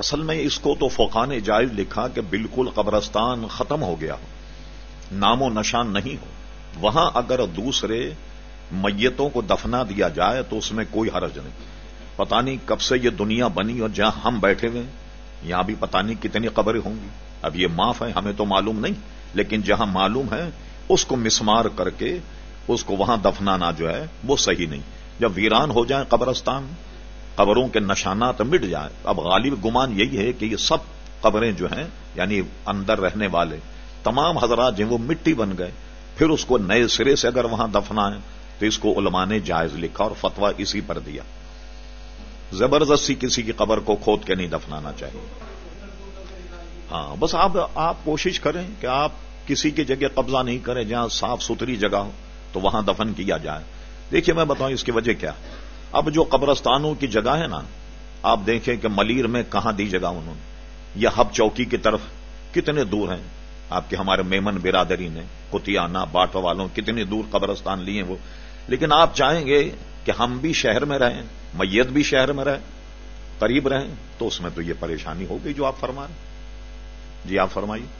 اصل میں اس کو تو فوقان جائز لکھا کہ بالکل قبرستان ختم ہو گیا ہو۔ نام و نشان نہیں ہو۔ وہاں اگر دوسرے میتوں کو دفنا دیا جائے تو اس میں کوئی حرج نہیں۔ پتا نہیں کب سے یہ دنیا بنی اور جہاں ہم بیٹھے ہوئے یہاں بھی پتا نہیں کتنی قبریں ہوں گی۔ اب یہ معاف ہے، ہمیں تو معلوم نہیں۔ لیکن جہاں معلوم ہے، اس کو مسمار کر کے اس کو وہاں دفنانا جو ہے، وہ صحیح نہیں۔ جب ویران ہو جائیں قبرستان قبروں کے نشانات مٹ جائیں۔ اب غالب گمان یہی ہے کہ یہ سب قبریں جو ہیں یعنی اندر رہنے والے، تمام حضرات جو وہ مٹی بن گئے۔ پھر اس کو نئے سرے سے اگر وہاں دفنا ہے تو اس کو علماء نے جائز لکھا اور فتوا اسی پر دیا۔ زبردستی کسی کی قبر کو کھود کے نہیں دفنانا چاہیے۔ ہاں بس آپ آپ کوشش کریں کہ آپ کسی کی جگہ قبضہ نہیں کریں، جہاں صاف ستھری جگہ ہو، تو وہاں دفن کیا جائے۔ دیکھیے میں بتاؤں اس کی وجہ کیا۔ اب جو قبرستانوں کی جگہ ہے نا، آپ دیکھیں کہ ملیر میں کہاں دی جگہ انہوں نے؟ یا ہب چوکی کی طرف کتنے دور ہیں؟ آپ کے ہمارے میمن برادری نے کتیانا باٹ والوں، کتنے دور قبرستان لیے وہ؟ لیکن آپ چاہیں گے کہ ہم بھی شہر میں رہیں، میت بھی شہر میں رہیں، قریب رہیں، تو اس میں تو یہ پریشانی ہوگی جو آپ فرما رہے جی آپ فرمائیے۔